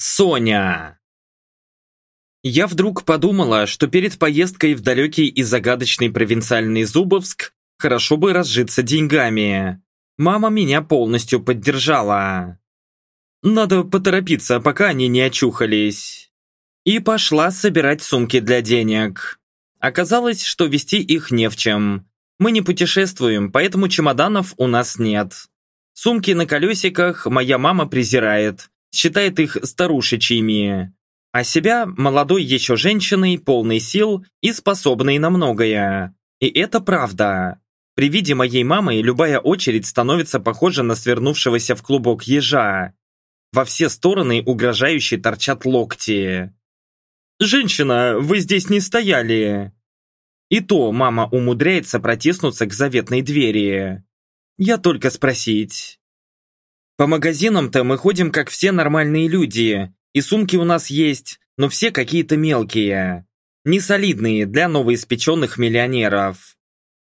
Соня. Я вдруг подумала, что перед поездкой в далекий и загадочный провинциальный Зубовск хорошо бы разжиться деньгами. Мама меня полностью поддержала. Надо поторопиться, пока они не очухались. И пошла собирать сумки для денег. Оказалось, что вести их не в чем. Мы не путешествуем, поэтому чемоданов у нас нет. Сумки на колесиках моя мама презирает, считает их старушечьими. А себя молодой еще женщиной, полной сил и способной на многое. И это правда. При виде моей мамы любая очередь становится похожа на свернувшегося в клубок ежа. Во все стороны угрожающе торчат локти. «Женщина, вы здесь не стояли!» И то мама умудряется протиснуться к заветной двери. Я только спросить. По магазинам-то мы ходим как все нормальные люди, и сумки у нас есть, но все какие-то мелкие. Не солидные для новоиспеченных миллионеров.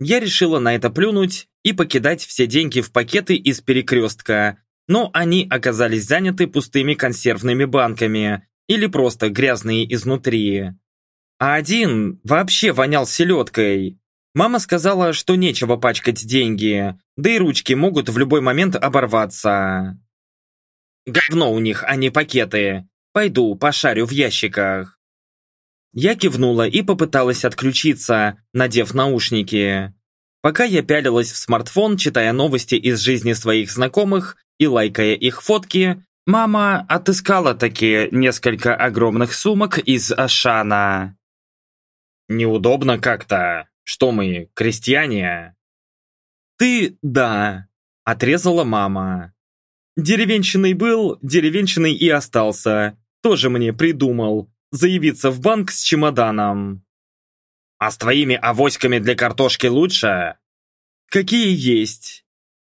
Я решила на это плюнуть и покидать все деньги в пакеты из перекрестка, но они оказались заняты пустыми консервными банками или просто грязные изнутри. А один вообще вонял селедкой. Мама сказала, что нечего пачкать деньги, да и ручки могут в любой момент оборваться. Говно у них, а не пакеты. Пойду, пошарю в ящиках. Я кивнула и попыталась отключиться, надев наушники. Пока я пялилась в смартфон, читая новости из жизни своих знакомых и лайкая их фотки, мама отыскала такие несколько огромных сумок из Ашана. Неудобно как-то. Что мы, крестьяне? Ты, да, отрезала мама. Деревенщиной был, деревенщиной и остался. Тоже мне придумал. Заявиться в банк с чемоданом. А с твоими авоськами для картошки лучше? Какие есть.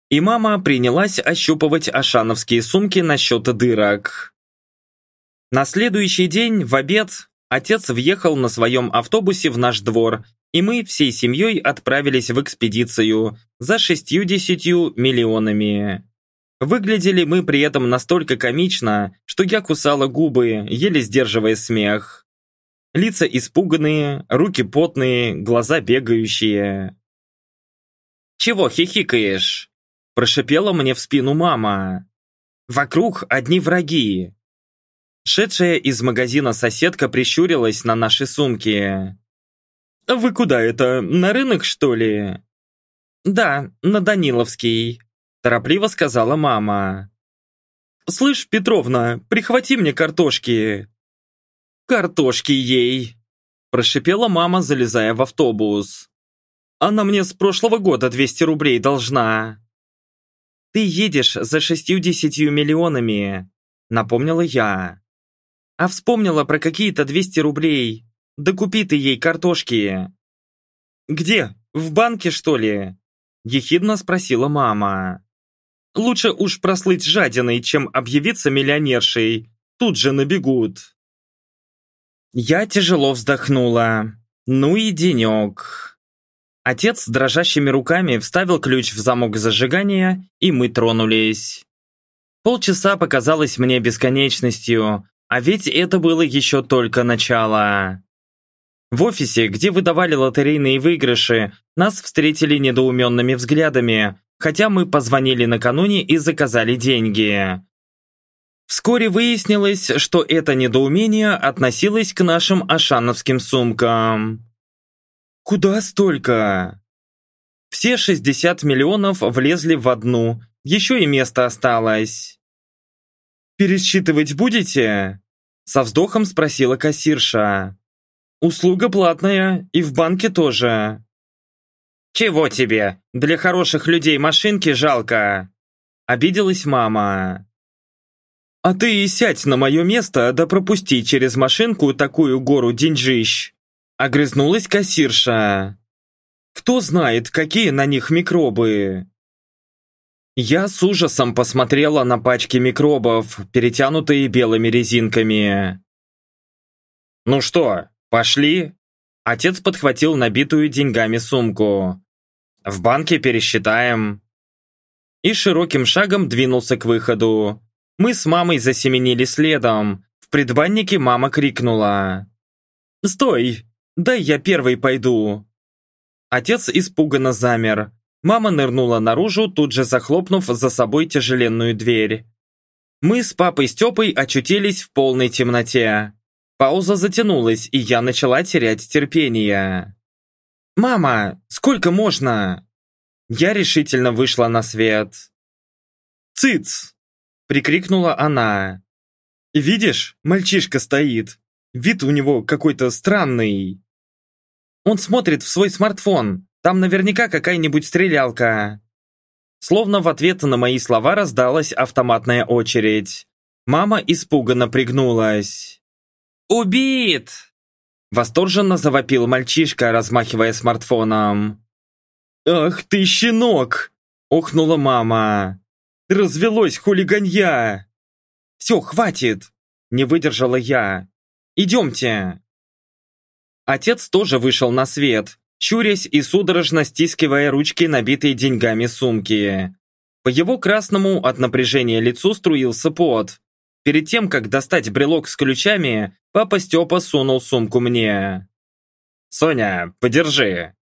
И мама принялась ощупывать ашановские сумки насчет дырок. На следующий день, в обед, Отец въехал на своем автобусе в наш двор, и мы всей семьей отправились в экспедицию за 60 миллионами. Выглядели мы при этом настолько комично, что я кусала губы, еле сдерживая смех. Лица испуганные, руки потные, глаза бегающие. «Чего хихикаешь?» – прошипела мне в спину мама. «Вокруг одни враги. Шедшая из магазина соседка прищурилась на наши сумки. «Вы куда это? На рынок, что ли?» «Да, на Даниловский», – торопливо сказала мама. «Слышь, Петровна, прихвати мне картошки». «Картошки ей!» – прошипела мама, залезая в автобус. «Она мне с прошлого года 200 рублей должна». «Ты едешь за шестьюдесятью миллионами», – напомнила я. А вспомнила про какие-то 200 рублей. Да купи ты ей картошки. Где? В банке, что ли? Ехидно спросила мама. Лучше уж прослыть жадиной, чем объявиться миллионершей. Тут же набегут. Я тяжело вздохнула. Ну и денек. Отец с дрожащими руками вставил ключ в замок зажигания, и мы тронулись. Полчаса показалось мне бесконечностью, а ведь это было еще только начало. В офисе, где выдавали лотерейные выигрыши, нас встретили недоуменными взглядами, хотя мы позвонили накануне и заказали деньги. Вскоре выяснилось, что это недоумение относилось к нашим ашановским сумкам. Куда столько? Все 60 миллионов влезли в одну, еще и место осталось. «Пересчитывать будете?» Со вздохом спросила кассирша. «Услуга платная, и в банке тоже». «Чего тебе? Для хороших людей машинки жалко!» Обиделась мама. «А ты сядь на мое место, да пропусти через машинку такую гору деньжищ!» Огрызнулась кассирша. «Кто знает, какие на них микробы!» Я с ужасом посмотрела на пачки микробов, перетянутые белыми резинками. «Ну что, пошли?» Отец подхватил набитую деньгами сумку. «В банке пересчитаем». И широким шагом двинулся к выходу. Мы с мамой засеменили следом. В предбаннике мама крикнула. «Стой! Дай я первый пойду!» Отец испуганно замер. Мама нырнула наружу, тут же захлопнув за собой тяжеленную дверь. Мы с папой Степой очутились в полной темноте. Пауза затянулась, и я начала терять терпение. «Мама, сколько можно?» Я решительно вышла на свет. «Цыц!» – прикрикнула она. «Видишь, мальчишка стоит. Вид у него какой-то странный. Он смотрит в свой смартфон. Там наверняка какая-нибудь стрелялка». Словно в ответ на мои слова раздалась автоматная очередь. Мама испуганно пригнулась. «Убит!» Восторженно завопил мальчишка, размахивая смартфоном. «Ах ты, щенок!» Охнула мама. «Развелось хулиганья!» «Все, хватит!» Не выдержала я. «Идемте!» Отец тоже вышел на свет, щурясь и судорожно стискивая ручки, набитые деньгами сумки. По его красному от напряжения лицу струился пот. Перед тем, как достать брелок с ключами, папа Степа сунул сумку мне. «Соня, подержи».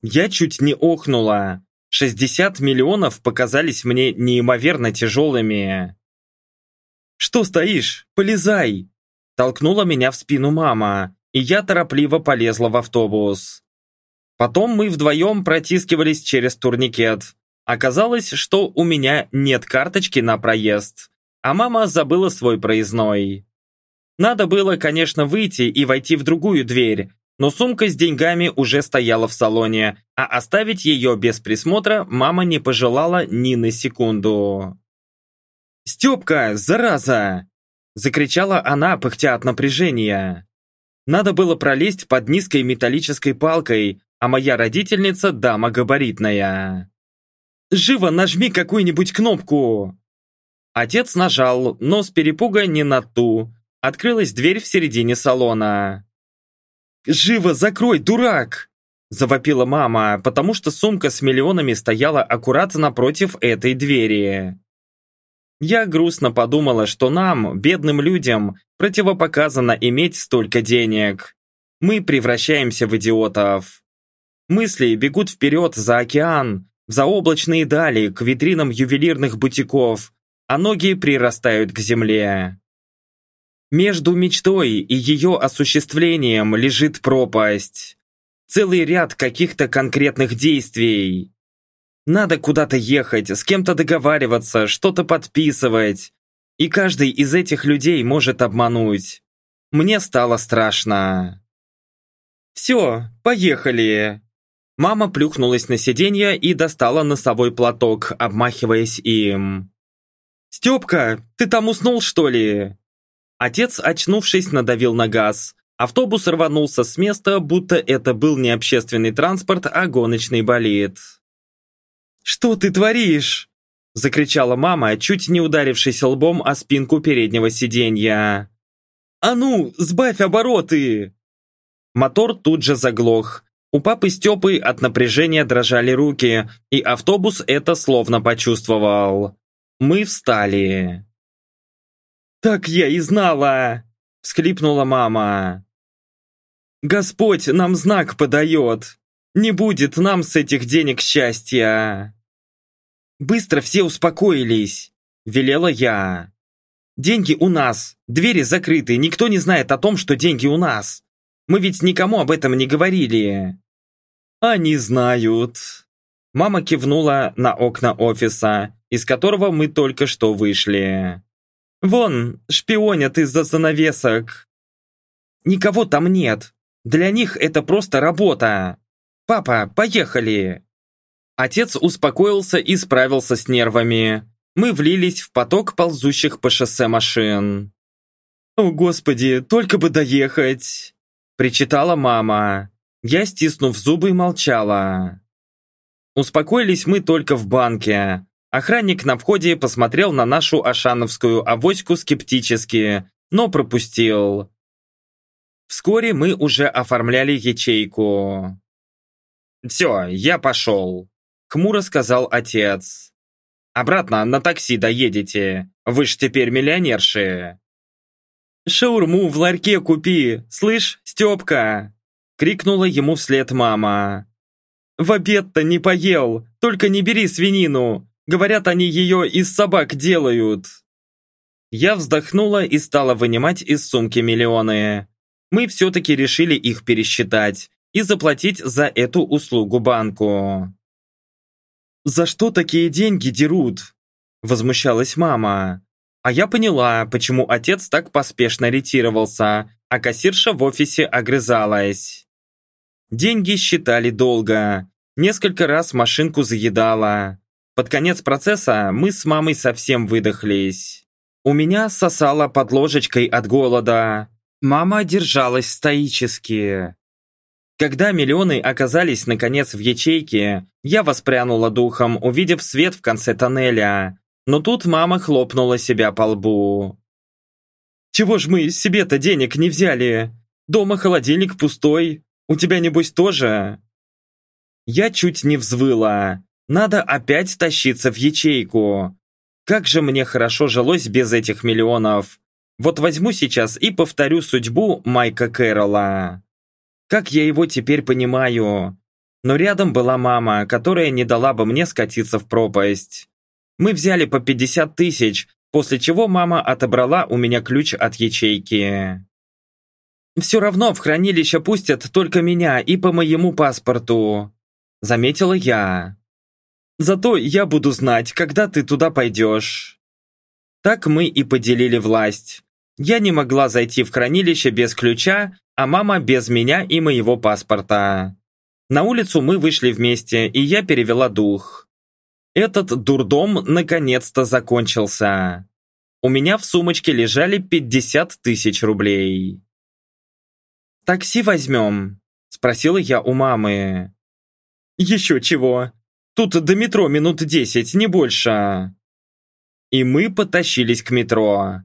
Я чуть не охнула. 60 миллионов показались мне неимоверно тяжелыми. «Что стоишь? Полезай!» Толкнула меня в спину мама, и я торопливо полезла в автобус. Потом мы вдвоем протискивались через турникет. Оказалось, что у меня нет карточки на проезд а мама забыла свой проездной. Надо было, конечно, выйти и войти в другую дверь, но сумка с деньгами уже стояла в салоне, а оставить ее без присмотра мама не пожелала ни на секунду. «Степка, зараза!» – закричала она, пыхтя от напряжения. Надо было пролезть под низкой металлической палкой, а моя родительница – дама габаритная. «Живо нажми какую-нибудь кнопку!» Отец нажал, но с перепуга не на ту. Открылась дверь в середине салона. «Живо закрой, дурак!» Завопила мама, потому что сумка с миллионами стояла аккуратно напротив этой двери. Я грустно подумала, что нам, бедным людям, противопоказано иметь столько денег. Мы превращаемся в идиотов. Мысли бегут вперед за океан, в заоблачные дали, к витринам ювелирных бутиков, а ноги прирастают к земле. Между мечтой и ее осуществлением лежит пропасть. Целый ряд каких-то конкретных действий. Надо куда-то ехать, с кем-то договариваться, что-то подписывать. И каждый из этих людей может обмануть. Мне стало страшно. «Все, поехали!» Мама плюхнулась на сиденье и достала носовой платок, обмахиваясь им. «Степка, ты там уснул, что ли?» Отец, очнувшись, надавил на газ. Автобус рванулся с места, будто это был не общественный транспорт, а гоночный болид. «Что ты творишь?» Закричала мама, чуть не ударившись лбом о спинку переднего сиденья. «А ну, сбавь обороты!» Мотор тут же заглох. У папы Степы от напряжения дрожали руки, и автобус это словно почувствовал. Мы встали. «Так я и знала!» — всхлипнула мама. «Господь нам знак подает! Не будет нам с этих денег счастья!» «Быстро все успокоились!» — велела я. «Деньги у нас, двери закрыты, никто не знает о том, что деньги у нас. Мы ведь никому об этом не говорили». «Они знают». Мама кивнула на окна офиса из которого мы только что вышли. Вон, шпионят из-за занавесок. Никого там нет. Для них это просто работа. Папа, поехали. Отец успокоился и справился с нервами. Мы влились в поток ползущих по шоссе машин. «О, Господи, только бы доехать!» Причитала мама. Я, стиснув зубы, молчала. Успокоились мы только в банке. Охранник на входе посмотрел на нашу ашановскую авоську скептически, но пропустил. Вскоре мы уже оформляли ячейку. «Все, я пошел», — хмуро сказал отец. Обратно на такси доедете. Вы ж теперь миллионерши. «Шаурму в ларьке купи, слышь, Степка!» Крикнула ему вслед мама. «В обед-то не поел, только не бери свинину. Говорят, они ее из собак делают». Я вздохнула и стала вынимать из сумки миллионы. Мы все-таки решили их пересчитать и заплатить за эту услугу банку. «За что такие деньги дерут?» Возмущалась мама. А я поняла, почему отец так поспешно ретировался, а кассирша в офисе огрызалась. Деньги считали долго. Несколько раз машинку заедала. Под конец процесса мы с мамой совсем выдохлись. У меня сосало под ложечкой от голода. Мама держалась стоически. Когда миллионы оказались наконец в ячейке, я воспрянула духом, увидев свет в конце тоннеля. Но тут мама хлопнула себя по лбу. «Чего ж мы себе-то денег не взяли? Дома холодильник пустой. У тебя, небось, тоже?» Я чуть не взвыла. Надо опять тащиться в ячейку. Как же мне хорошо жилось без этих миллионов. Вот возьму сейчас и повторю судьбу Майка Кэрролла. Как я его теперь понимаю. Но рядом была мама, которая не дала бы мне скатиться в пропасть. Мы взяли по 50 тысяч, после чего мама отобрала у меня ключ от ячейки. «Все равно в хранилище пустят только меня и по моему паспорту», заметила я. «Зато я буду знать, когда ты туда пойдешь». Так мы и поделили власть. Я не могла зайти в хранилище без ключа, а мама без меня и моего паспорта. На улицу мы вышли вместе, и я перевела дух. Этот дурдом наконец-то закончился. У меня в сумочке лежали 50 тысяч рублей. «Такси возьмем?» – спросила я у мамы. «Еще чего. Тут до метро минут 10, не больше». И мы потащились к метро.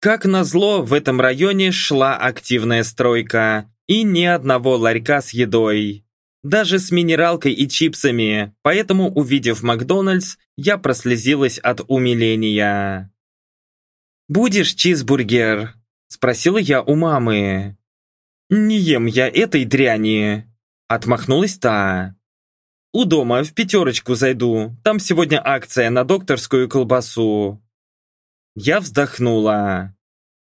Как назло, в этом районе шла активная стройка, и ни одного ларька с едой даже с минералкой и чипсами, поэтому, увидев Макдональдс, я прослезилась от умиления. «Будешь чизбургер?» – спросила я у мамы. «Не ем я этой дряни», – отмахнулась та. «У дома в пятерочку зайду, там сегодня акция на докторскую колбасу». Я вздохнула.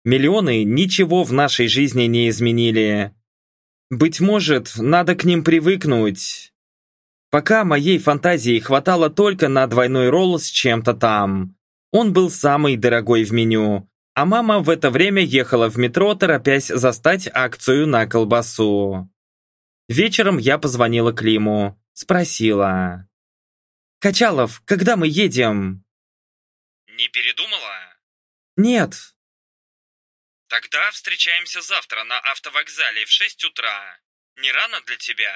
Миллионы ничего в нашей жизни не изменили, быть может, надо к ним привыкнуть. Пока моей фантазии хватало только на двойной ролл с чем-то там. Он был самый дорогой в меню, а мама в это время ехала в метро, торопясь застать акцию на колбасу. Вечером я позвонила Климу, спросила. «Качалов, когда мы едем?» «Не передумала?» «Нет, Тогда встречаемся завтра на автовокзале в 6 утра. Не рано для тебя?»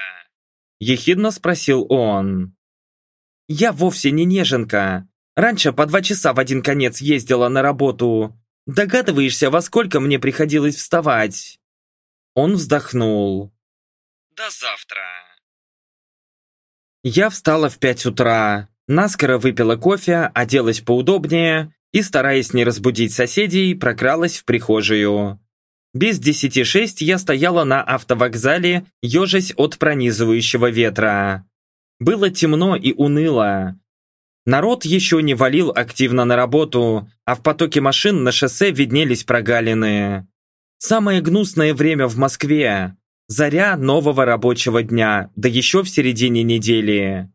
Ехидно спросил он. «Я вовсе не неженка. Раньше по два часа в один конец ездила на работу. Догадываешься, во сколько мне приходилось вставать?» Он вздохнул. «До завтра». Я встала в пять утра, наскоро выпила кофе, оделась поудобнее и, стараясь не разбудить соседей, прокралась в прихожую. Без десяти шесть я стояла на автовокзале, ежась от пронизывающего ветра. Было темно и уныло. Народ еще не валил активно на работу, а в потоке машин на шоссе виднелись прогалины. Самое гнусное время в Москве. Заря нового рабочего дня, да еще в середине недели.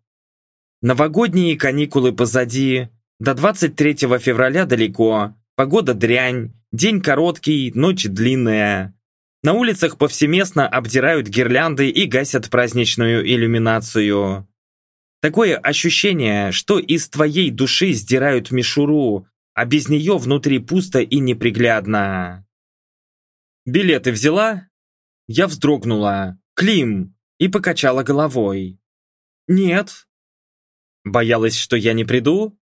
Новогодние каникулы позади, до 23 февраля далеко, погода дрянь, день короткий, ночь длинная. На улицах повсеместно обдирают гирлянды и гасят праздничную иллюминацию. Такое ощущение, что из твоей души сдирают мишуру, а без нее внутри пусто и неприглядно. «Билеты взяла?» Я вздрогнула. «Клим!» и покачала головой. «Нет». Боялась, что я не приду?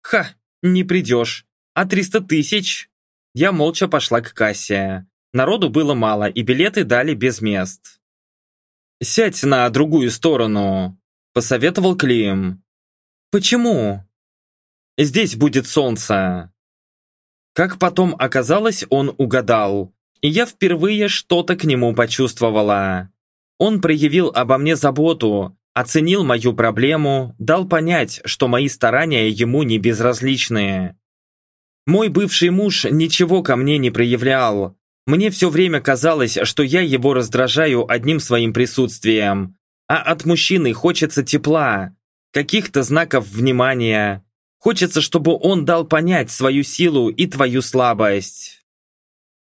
Ха, не придешь. А 300 тысяч? Я молча пошла к кассе. Народу было мало, и билеты дали без мест. «Сядь на другую сторону», – посоветовал Клим. «Почему?» «Здесь будет солнце». Как потом оказалось, он угадал, и я впервые что-то к нему почувствовала. Он проявил обо мне заботу, оценил мою проблему, дал понять, что мои старания ему не безразличны. Мой бывший муж ничего ко мне не проявлял. Мне все время казалось, что я его раздражаю одним своим присутствием. А от мужчины хочется тепла, каких-то знаков внимания. Хочется, чтобы он дал понять свою силу и твою слабость.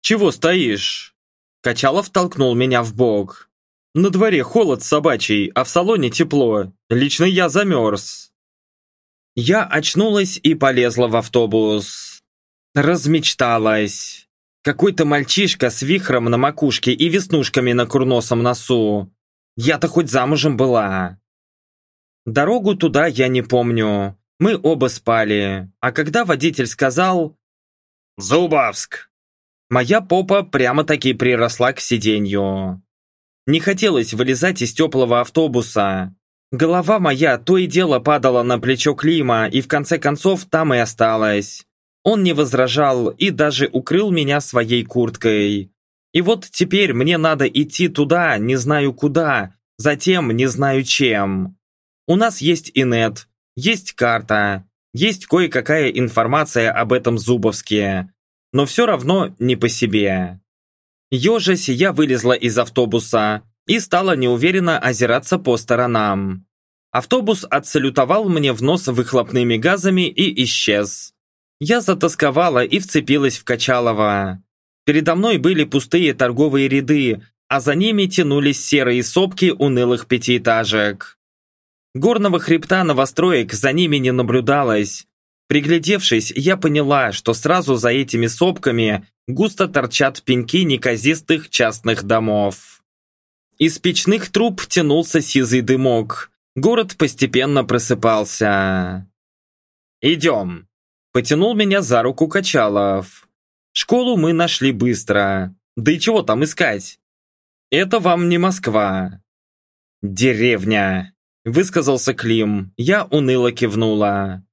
«Чего стоишь?» Качалов толкнул меня в бок. «На дворе холод собачий, а в салоне тепло. Лично я замерз». Я очнулась и полезла в автобус. Размечталась. Какой-то мальчишка с вихром на макушке и веснушками на курносом носу. Я-то хоть замужем была. Дорогу туда я не помню. Мы оба спали. А когда водитель сказал «Зубовск!», моя попа прямо-таки приросла к сиденью. Не хотелось вылезать из теплого автобуса. Голова моя то и дело падала на плечо Клима, и в конце концов там и осталась. Он не возражал и даже укрыл меня своей курткой. И вот теперь мне надо идти туда, не знаю куда, затем не знаю чем. У нас есть инет, есть карта, есть кое-какая информация об этом Зубовске, но все равно не по себе. Ежась, я вылезла из автобуса и стала неуверенно озираться по сторонам. Автобус отсалютовал мне в нос выхлопными газами и исчез. Я затасковала и вцепилась в Качалова. Передо мной были пустые торговые ряды, а за ними тянулись серые сопки унылых пятиэтажек. Горного хребта новостроек за ними не наблюдалось. Приглядевшись, я поняла, что сразу за этими сопками густо торчат пеньки неказистых частных домов. Из печных труб тянулся сизый дымок. Город постепенно просыпался. «Идем», Потянул меня за руку Качалов. Школу мы нашли быстро. Да и чего там искать? Это вам не Москва. Деревня, высказался Клим. Я уныло кивнула.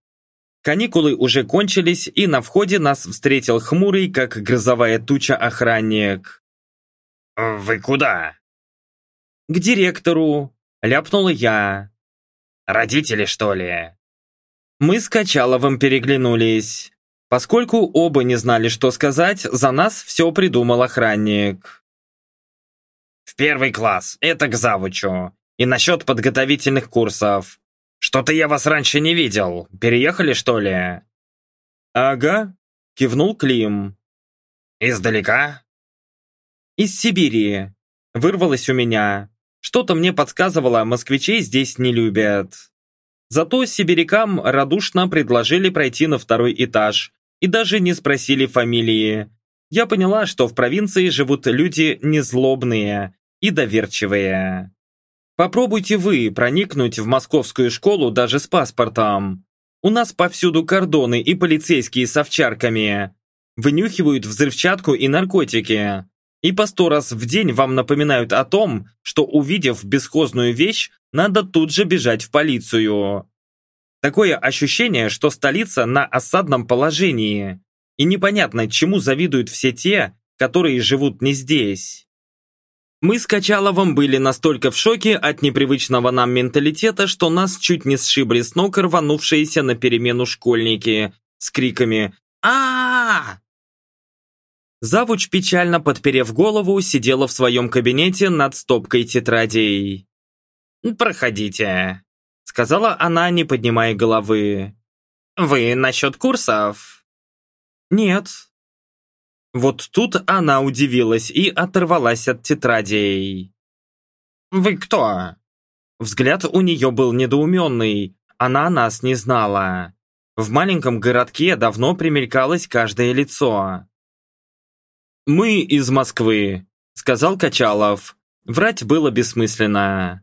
Каникулы уже кончились, и на входе нас встретил хмурый, как грозовая туча, охранник. «Вы куда?» «К директору», — ляпнула я. «Родители, что ли?» Мы с Качаловым переглянулись. Поскольку оба не знали, что сказать, за нас все придумал охранник. «В первый класс, это к завучу. И насчет подготовительных курсов. Что-то я вас раньше не видел. Переехали, что ли?» «Ага», — кивнул Клим. «Издалека?» «Из Сибири», — вырвалось у меня. Что-то мне подсказывало, москвичей здесь не любят. Зато сибирякам радушно предложили пройти на второй этаж и даже не спросили фамилии. Я поняла, что в провинции живут люди незлобные и доверчивые. Попробуйте вы проникнуть в московскую школу даже с паспортом. У нас повсюду кордоны и полицейские с овчарками. Вынюхивают взрывчатку и наркотики и по сто раз в день вам напоминают о том, что увидев бесхозную вещь, надо тут же бежать в полицию. Такое ощущение, что столица на осадном положении, и непонятно, чему завидуют все те, которые живут не здесь. Мы с Качаловым были настолько в шоке от непривычного нам менталитета, что нас чуть не сшибли с ног рванувшиеся на перемену школьники с криками а, -а, -а, Завуч, печально подперев голову, сидела в своем кабинете над стопкой тетрадей. «Проходите», — сказала она, не поднимая головы. «Вы насчет курсов?» «Нет». Вот тут она удивилась и оторвалась от тетрадей. «Вы кто?» Взгляд у нее был недоуменный, она нас не знала. В маленьком городке давно примелькалось каждое лицо. «Мы из Москвы», — сказал Качалов. Врать было бессмысленно.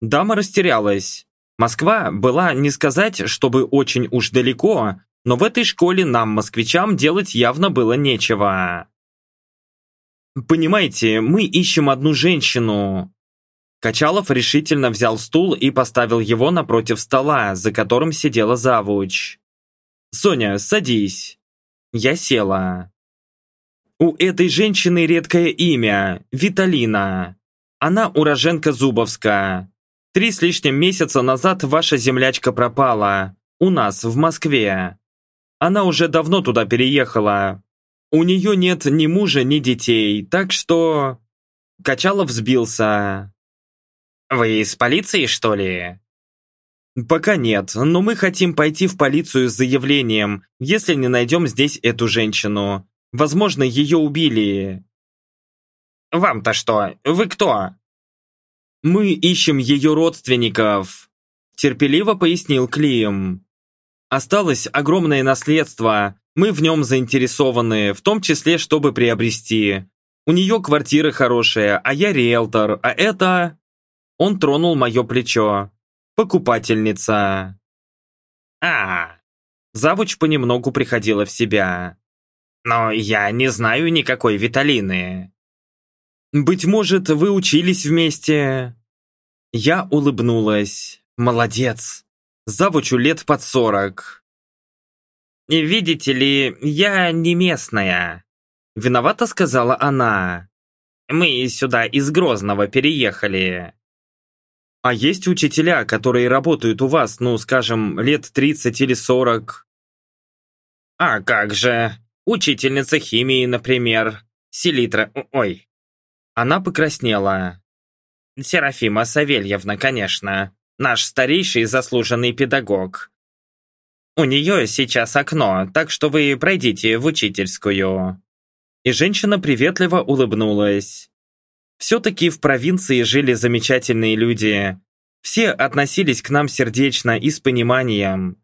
Дама растерялась. Москва была не сказать, чтобы очень уж далеко, но в этой школе нам, москвичам, делать явно было нечего. «Понимаете, мы ищем одну женщину». Качалов решительно взял стул и поставил его напротив стола, за которым сидела завуч. «Соня, садись». Я села. У этой женщины редкое имя – Виталина. Она уроженка Зубовска. Три с лишним месяца назад ваша землячка пропала. У нас, в Москве. Она уже давно туда переехала. У нее нет ни мужа, ни детей, так что... Качалов взбился. «Вы из полиции, что ли?» «Пока нет, но мы хотим пойти в полицию с заявлением, если не найдем здесь эту женщину. Возможно, ее убили». «Вам-то что? Вы кто?» «Мы ищем ее родственников», – терпеливо пояснил Клим. «Осталось огромное наследство, мы в нем заинтересованы, в том числе, чтобы приобрести. У нее квартира хорошая, а я риэлтор, а это...» Он тронул мое плечо. «Покупательница». «А, Завуч понемногу приходила в себя. но я не знаю никакой Виталины». «Быть может, вы учились вместе?» Я улыбнулась. «Молодец. Завучу лет под сорок». «Видите ли, я не местная», — виновато сказала она. «Мы сюда из Грозного переехали». А есть учителя, которые работают у вас, ну, скажем, лет 30 или 40? А как же? Учительница химии, например. Селитра... Ой. Она покраснела. Серафима Савельевна, конечно. Наш старейший заслуженный педагог. У нее сейчас окно, так что вы пройдите в учительскую. И женщина приветливо улыбнулась. Все-таки в провинции жили замечательные люди. Все относились к нам сердечно и с пониманием.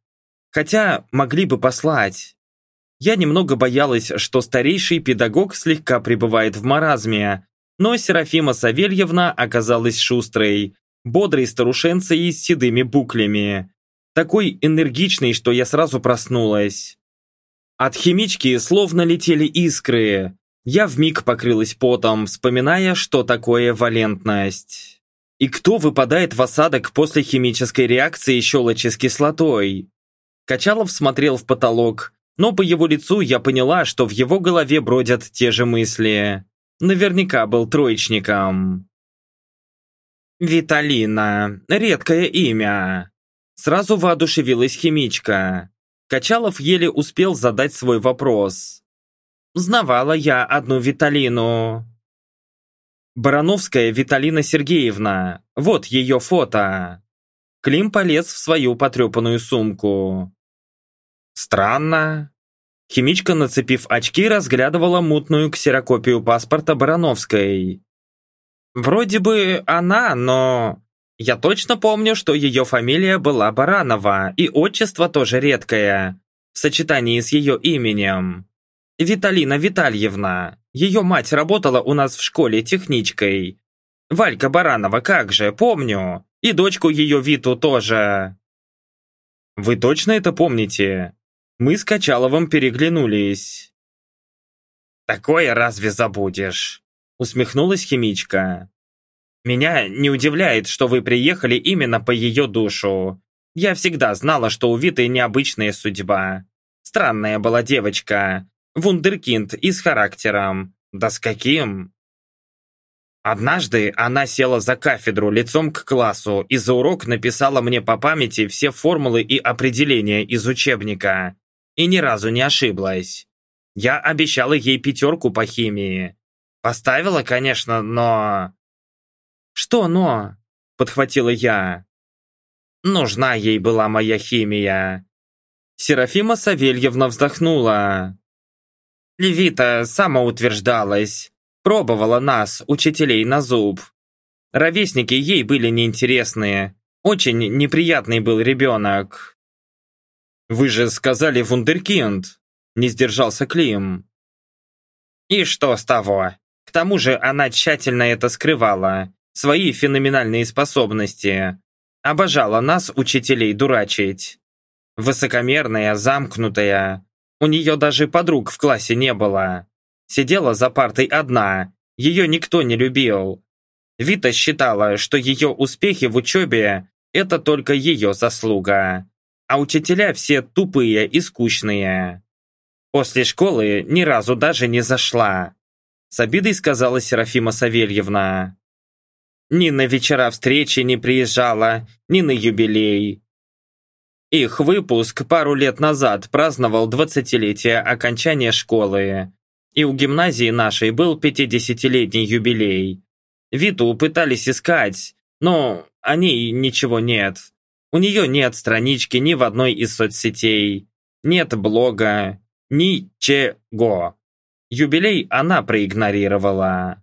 Хотя могли бы послать. Я немного боялась, что старейший педагог слегка пребывает в маразме, но Серафима Савельевна оказалась шустрой, бодрой старушенцей с седыми буклями. Такой энергичной, что я сразу проснулась. От химички словно летели искры. Я вмиг покрылась потом, вспоминая, что такое валентность. И кто выпадает в осадок после химической реакции щелочи с кислотой? Качалов смотрел в потолок, но по его лицу я поняла, что в его голове бродят те же мысли. Наверняка был троечником. «Виталина. Редкое имя». Сразу воодушевилась химичка. Качалов еле успел задать свой вопрос. Знавала я одну Виталину. Барановская Виталина Сергеевна. Вот ее фото. Клим полез в свою потрепанную сумку. Странно. Химичка, нацепив очки, разглядывала мутную ксерокопию паспорта Барановской. Вроде бы она, но... Я точно помню, что ее фамилия была Баранова, и отчество тоже редкое, в сочетании с ее именем. Виталина Витальевна. Ее мать работала у нас в школе техничкой. Валька Баранова, как же, помню. И дочку ее Виту тоже. Вы точно это помните? Мы с Качаловым переглянулись. «Такое разве забудешь?» Усмехнулась химичка. «Меня не удивляет, что вы приехали именно по ее душу. Я всегда знала, что у Виты необычная судьба. Странная была девочка, Вундеркинд и с характером. Да с каким? Однажды она села за кафедру лицом к классу и за урок написала мне по памяти все формулы и определения из учебника. И ни разу не ошиблась. Я обещала ей пятерку по химии. Поставила, конечно, но... «Что «но»?» – подхватила я. Нужна ей была моя химия. Серафима Савельевна вздохнула. Левита самоутверждалась, пробовала нас, учителей, на зуб. Ровесники ей были неинтересные, очень неприятный был ребенок. «Вы же сказали вундеркинд», — не сдержался Клим. «И что с того? К тому же она тщательно это скрывала, свои феноменальные способности. Обожала нас, учителей, дурачить. Высокомерная, замкнутая, у нее даже подруг в классе не было. Сидела за партой одна, ее никто не любил. Вита считала, что ее успехи в учебе – это только ее заслуга, а учителя все тупые и скучные. После школы ни разу даже не зашла. С обидой сказала Серафима Савельевна. Ни на вечера встречи не приезжала, ни на юбилей. Их выпуск пару лет назад праздновал 20-летие окончания школы. И у гимназии нашей был 50-летний юбилей. Виту пытались искать, но о ней ничего нет. У нее нет странички ни в одной из соцсетей, нет блога, ничего. Юбилей она проигнорировала.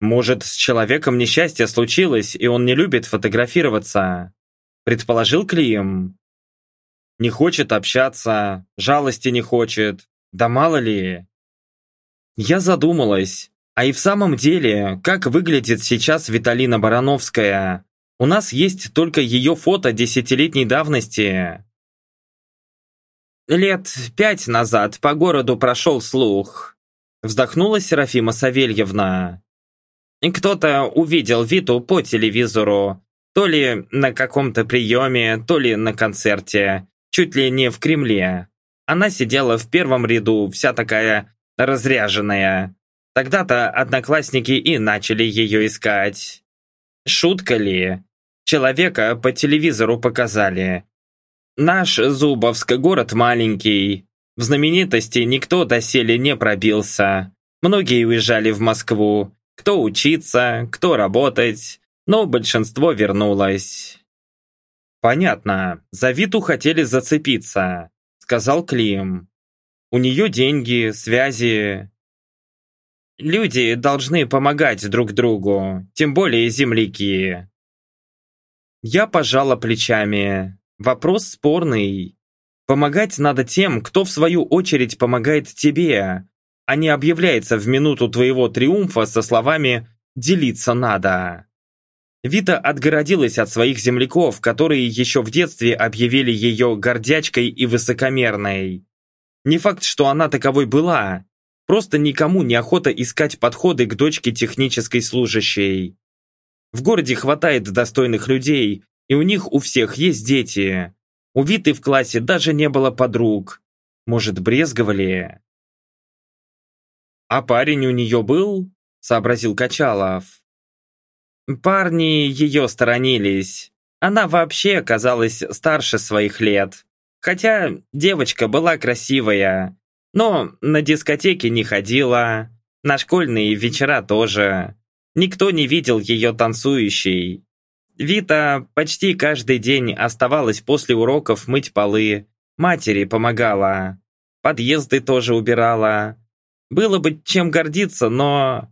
Может, с человеком несчастье случилось, и он не любит фотографироваться? Предположил Клим. Не хочет общаться, жалости не хочет. Да мало ли. Я задумалась. А и в самом деле, как выглядит сейчас Виталина Барановская? У нас есть только ее фото десятилетней давности. Лет пять назад по городу прошел слух. Вздохнула Серафима Савельевна. Кто-то увидел Виту по телевизору. То ли на каком-то приеме, то ли на концерте. Чуть ли не в Кремле. Она сидела в первом ряду, вся такая разряженная. Тогда-то одноклассники и начали ее искать. Шутка ли? Человека по телевизору показали. Наш Зубовск город маленький. В знаменитости никто доселе не пробился. Многие уезжали в Москву. Кто учиться, кто работать. Но большинство вернулось. «Понятно, за Виту хотели зацепиться», — сказал Клим. «У нее деньги, связи, Люди должны помогать друг другу, тем более земляки. Я пожала плечами. Вопрос спорный. Помогать надо тем, кто в свою очередь помогает тебе, а не объявляется в минуту твоего триумфа со словами «делиться надо». Вита отгородилась от своих земляков, которые еще в детстве объявили ее гордячкой и высокомерной. Не факт, что она таковой была, Просто никому не охота искать подходы к дочке технической служащей. В городе хватает достойных людей, и у них у всех есть дети. У Виты в классе даже не было подруг. Может, брезговали? «А парень у нее был?» – сообразил Качалов. Парни ее сторонились. Она вообще казалась старше своих лет. Хотя девочка была красивая, но на дискотеке не ходила, на школьные вечера тоже. Никто не видел ее танцующей. Вита почти каждый день оставалась после уроков мыть полы, матери помогала, подъезды тоже убирала. Было бы чем гордиться, но...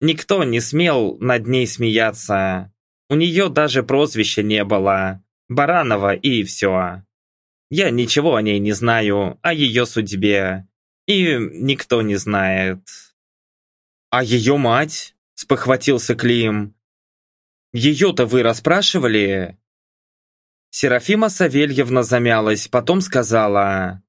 Никто не смел над ней смеяться. У нее даже прозвища не было. Баранова и все. Я ничего о ней не знаю, о ее судьбе. И никто не знает. «А ее мать?» – спохватился Клим. «Ее-то вы расспрашивали?» Серафима Савельевна замялась, потом сказала...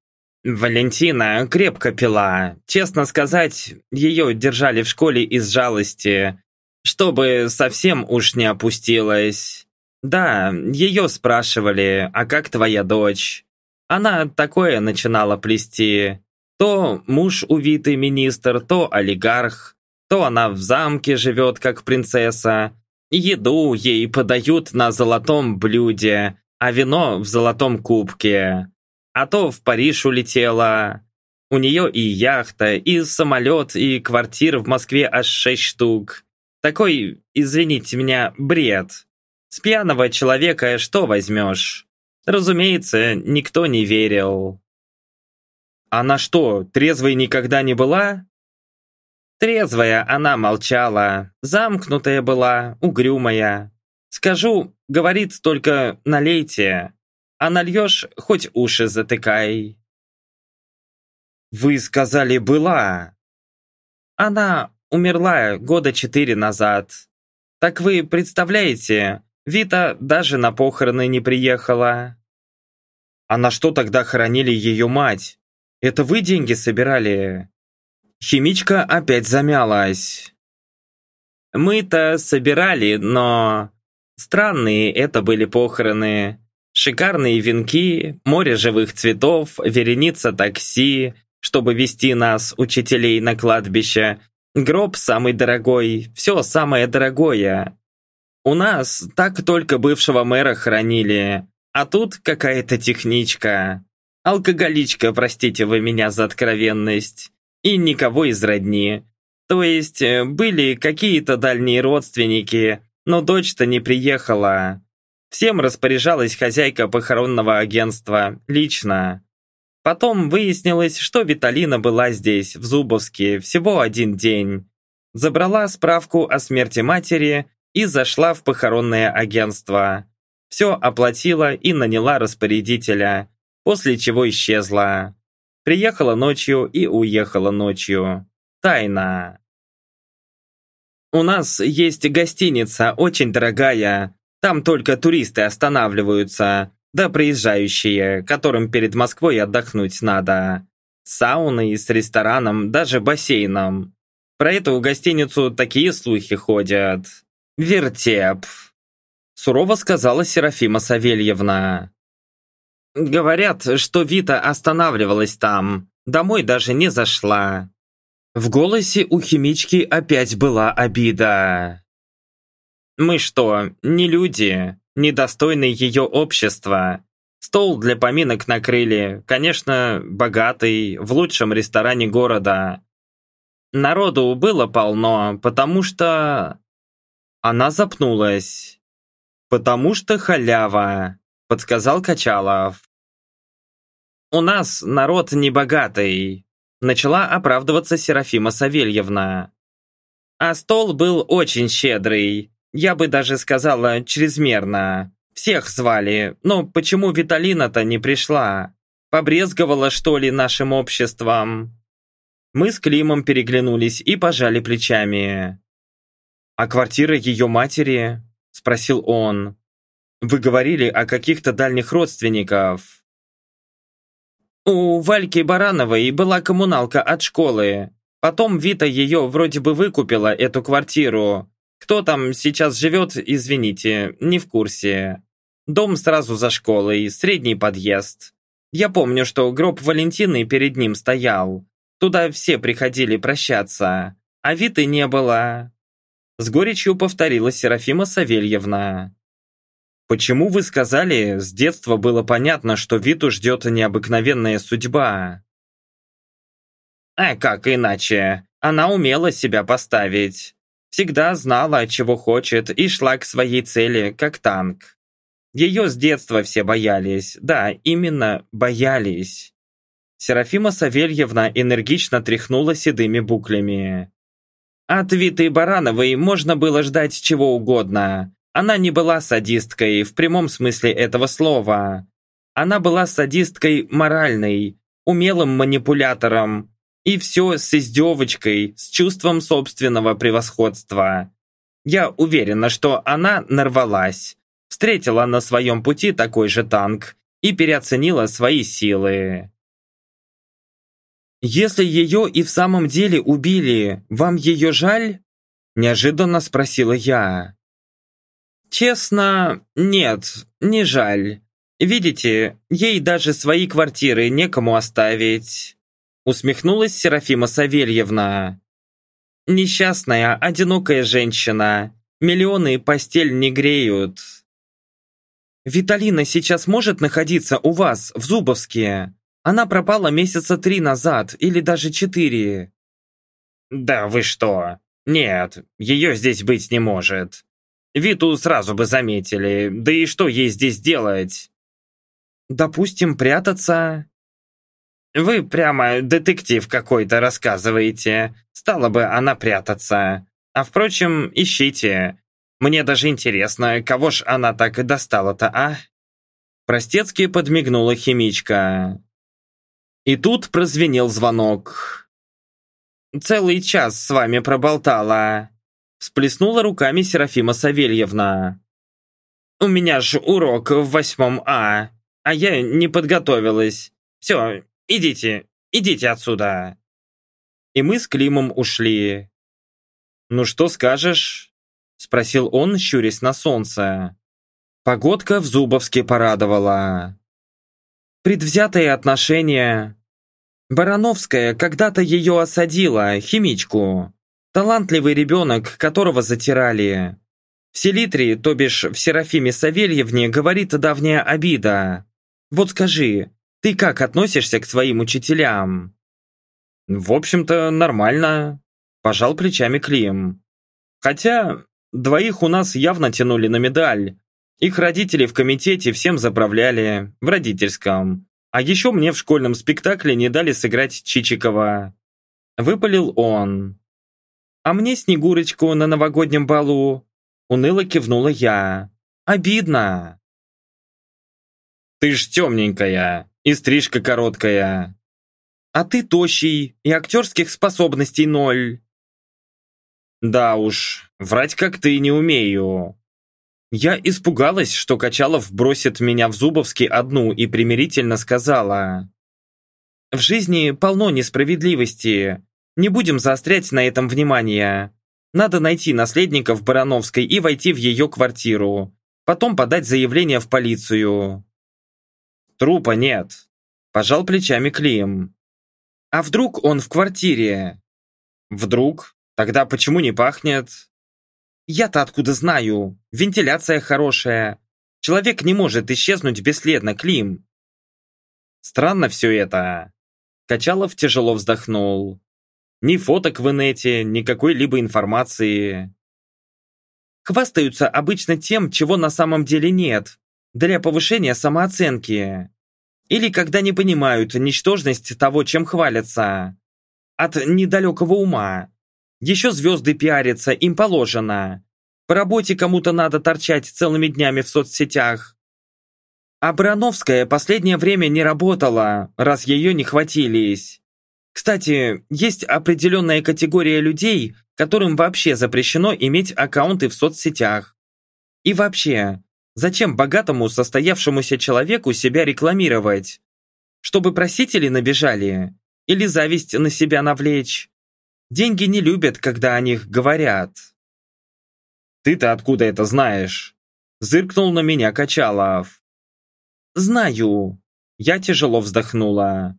«Валентина крепко пила. Честно сказать, ее держали в школе из жалости, чтобы совсем уж не опустилась. Да, ее спрашивали, а как твоя дочь? Она такое начинала плести. То муж увитый министр, то олигарх, то она в замке живет как принцесса. Еду ей подают на золотом блюде, а вино в золотом кубке. А то в Париж улетела. У нее и яхта, и самолет, и квартир в Москве аж шесть штук. Такой, извините меня, бред. С пьяного человека что возьмешь? Разумеется, никто не верил. Она что, трезвой никогда не была? Трезвая она молчала, замкнутая была, угрюмая. Скажу, говорит только налейте, а нальешь, хоть уши затыкай. Вы сказали «была». Она умерла года четыре назад. Так вы представляете, Вита даже на похороны не приехала. А на что тогда хоронили ее мать? Это вы деньги собирали?» Химичка опять замялась. Мы-то собирали, но... Странные это были похороны. Шикарные венки, море живых цветов, вереница такси, чтобы вести нас, учителей, на кладбище. Гроб самый дорогой, все самое дорогое. У нас так только бывшего мэра хранили, а тут какая-то техничка. Алкоголичка, простите вы меня за откровенность. И никого из родни. То есть э, были какие-то дальние родственники, но дочь-то не приехала. Всем распоряжалась хозяйка похоронного агентства, лично. Потом выяснилось, что Виталина была здесь, в Зубовске, всего один день. Забрала справку о смерти матери и зашла в похоронное агентство. Все оплатила и наняла распорядителя, после чего исчезла. Приехала ночью и уехала ночью. Тайна. У нас есть гостиница, очень дорогая. Там только туристы останавливаются, да приезжающие, которым перед Москвой отдохнуть надо. С сауной, с рестораном, даже бассейном. Про эту гостиницу такие слухи ходят. Вертеп. Сурово сказала Серафима Савельевна. Говорят, что Вита останавливалась там. Домой даже не зашла. В голосе у химички опять была обида. Мы что, не люди? недостойный ее общества. Стол для поминок накрыли, конечно, богатый, в лучшем ресторане города. Народу было полно, потому что... Она запнулась. «Потому что халява», — подсказал Качалов. «У нас народ небогатый», — начала оправдываться Серафима Савельевна. «А стол был очень щедрый, я бы даже сказала, чрезмерно. Всех звали, но почему Виталина-то не пришла? Побрезговала, что ли, нашим обществом? Мы с Климом переглянулись и пожали плечами. «А квартира ее матери?» – спросил он. «Вы говорили о каких-то дальних родственников». «У Вальки Барановой была коммуналка от школы. Потом Вита ее вроде бы выкупила, эту квартиру, кто там сейчас живет, извините, не в курсе. Дом сразу за школой, средний подъезд. Я помню, что гроб Валентины перед ним стоял. Туда все приходили прощаться, а Виты не было. С горечью повторила Серафима Савельевна. «Почему вы сказали, с детства было понятно, что Виту ждет необыкновенная судьба?» «А как иначе? Она умела себя поставить. Всегда знала, чего хочет, и шла к своей цели, как танк. Ее с детства все боялись, да, именно боялись. Серафима Савельевна энергично тряхнула седыми буклями. От Виты Барановой можно было ждать чего угодно. Она не была садисткой в прямом смысле этого слова. Она была садисткой моральной, умелым манипулятором, и все с издевочкой, с чувством собственного превосходства. Я уверена, что она нарвалась, встретила на своем пути такой же танк и переоценила свои силы. «Если ее и в самом деле убили, вам ее жаль?» Неожиданно спросила я. «Честно, нет, не жаль. Видите, ей даже свои квартиры некому оставить. Усмехнулась Серафима Савельевна. Несчастная, одинокая женщина. Миллионы постель не греют. Виталина сейчас может находиться у вас, в Зубовске? Она пропала месяца три назад, или даже четыре. Да вы что? Нет, ее здесь быть не может. Виту сразу бы заметили, да и что ей здесь делать? Допустим, прятаться? Вы прямо детектив какой-то рассказываете. Стала бы она прятаться. А впрочем, ищите. Мне даже интересно, кого ж она так и достала-то, а? Простецки подмигнула химичка. И тут прозвенел звонок. «Целый час с вами проболтала», всплеснула руками Серафима Савельевна. «У меня же урок в восьмом А, а я не подготовилась. Все, Идите, идите отсюда!» И мы с Климом ушли. «Ну что скажешь?» – спросил он, щурясь на солнце. Погодка в Зубовске порадовала. Предвзятые отношения. Барановская когда-то ее осадила, химичку. Талантливый ребенок, которого затирали. В селитре, то бишь в Серафиме Савельевне, говорит давняя обида. Вот скажи, ты как относишься к своим учителям? В общем-то, нормально. Пожал плечами Клим. Хотя, двоих у нас явно тянули на медаль. Их родители в комитете всем заправляли, в родительском. А еще мне в школьном спектакле не дали сыграть Чичикова. Выпалил он. А мне Снегурочку на новогоднем балу. Уныло кивнула я. Обидно. Ты ж темненькая, и стрижка короткая. А ты тощий, и актерских способностей ноль. Да уж, врать как ты не умею. Я испугалась, что Качалов бросит меня в Зубовский одну и примирительно сказала. В жизни полно несправедливости. Не будем заострять на этом внимание. Надо найти наследников Барановской и войти в ее квартиру. Потом подать заявление в полицию. Трупа нет. Пожал плечами Клим. А вдруг он в квартире? Вдруг? Тогда почему не пахнет? Я-то откуда знаю? Вентиляция хорошая. Человек не может исчезнуть бесследно, Клим. Странно все это. Качалов тяжело вздохнул. Ни фоток в инете, ни какой-либо информации. Хвастаются обычно тем, чего на самом деле нет, для повышения самооценки. Или когда не понимают ничтожность того, чем хвалятся. От недалекого ума. Еще звезды пиарятся, им положено. По работе кому-то надо торчать целыми днями в соцсетях. А Брановская последнее время не работала, раз ее не хватились. Кстати, есть определенная категория людей, которым вообще запрещено иметь аккаунты в соцсетях. И вообще, зачем богатому состоявшемуся человеку себя рекламировать? Чтобы просители набежали? Или зависть на себя навлечь? Деньги не любят, когда о них говорят. «Ты-то откуда это знаешь?» Зыркнул на меня Качалов. «Знаю». Я тяжело вздохнула.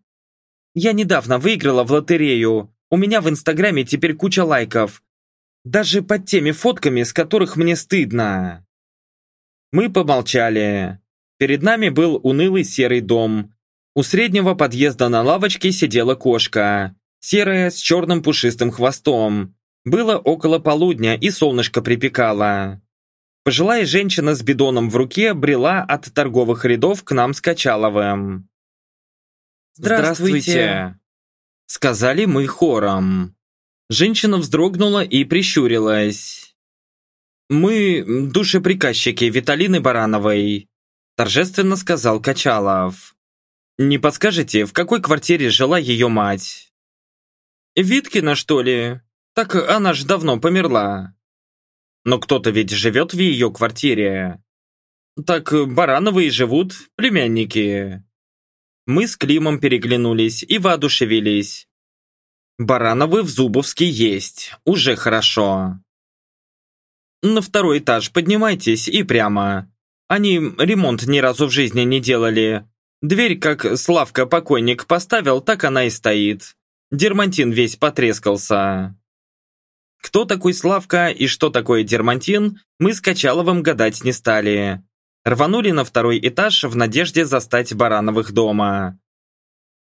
«Я недавно выиграла в лотерею. У меня в Инстаграме теперь куча лайков. Даже под теми фотками, с которых мне стыдно». Мы помолчали. Перед нами был унылый серый дом. У среднего подъезда на лавочке сидела кошка серая с черным пушистым хвостом. Было около полудня, и солнышко припекало. Пожилая женщина с бидоном в руке брела от торговых рядов к нам с Качаловым. «Здравствуйте!», сказали мы хором. Женщина вздрогнула и прищурилась. «Мы душеприказчики Виталины Барановой», торжественно сказал Качалов. «Не подскажете, в какой квартире жила ее мать?» Виткина, что ли? Так она ж давно померла. Но кто-то ведь живет в ее квартире. Так Барановы и живут, племянники. Мы с Климом переглянулись и воодушевились. Барановы в Зубовске есть, уже хорошо. На второй этаж поднимайтесь и прямо. Они ремонт ни разу в жизни не делали. Дверь, как Славка покойник поставил, так она и стоит. Дермантин весь потрескался. Кто такой Славка и что такое дермантин, мы с Качаловым гадать не стали. Рванули на второй этаж в надежде застать Барановых дома.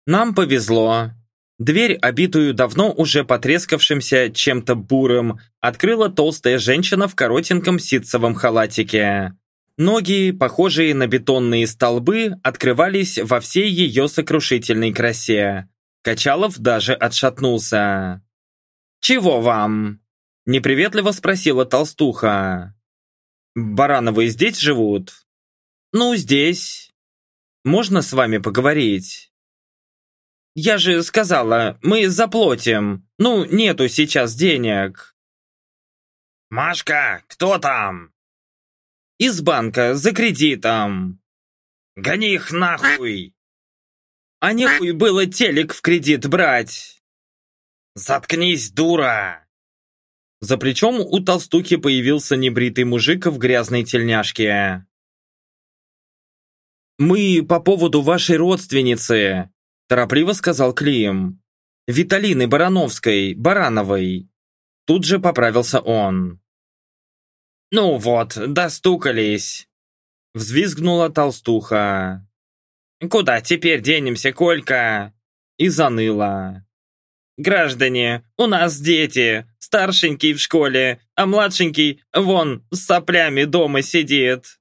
Нам повезло. Дверь, обитую давно уже потрескавшимся чем-то бурым, открыла толстая женщина в коротеньком ситцевом халатике. Ноги, похожие на бетонные столбы, открывались во всей ее сокрушительной красе. Качалов даже отшатнулся. «Чего вам?» – неприветливо спросила толстуха. «Барановы здесь живут?» «Ну, здесь. Можно с вами поговорить?» «Я же сказала, мы заплатим. Ну, нету сейчас денег». «Машка, кто там?» «Из банка, за кредитом». «Гони их нахуй!» А нехуй было телек в кредит брать. Заткнись, дура! За плечом у толстухи появился небритый мужик в грязной тельняшке. «Мы по поводу вашей родственницы», – торопливо сказал Клим. «Виталины Барановской, Барановой». Тут же поправился он. «Ну вот, достукались», – взвизгнула толстуха. «Куда теперь денемся, Колька?» И заныла. «Граждане, у нас дети, старшенький в школе, а младшенький, вон, с соплями дома сидит».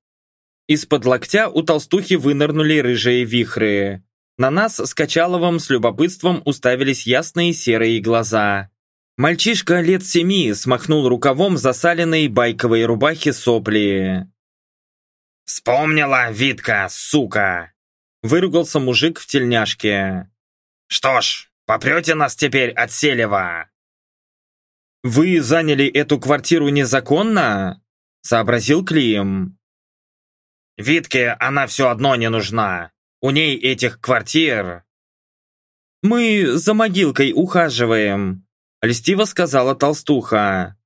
Из-под локтя у толстухи вынырнули рыжие вихры. На нас с Качаловым с любопытством уставились ясные серые глаза. Мальчишка лет семи смахнул рукавом засаленной байковой рубахи сопли. «Вспомнила, Витка, сука!» Выругался мужик в тельняшке. «Что ж, попрете нас теперь от Селева!» «Вы заняли эту квартиру незаконно?» Сообразил Клим. «Витке она все одно не нужна. У ней этих квартир...» «Мы за могилкой ухаживаем», — льстиво сказала толстуха.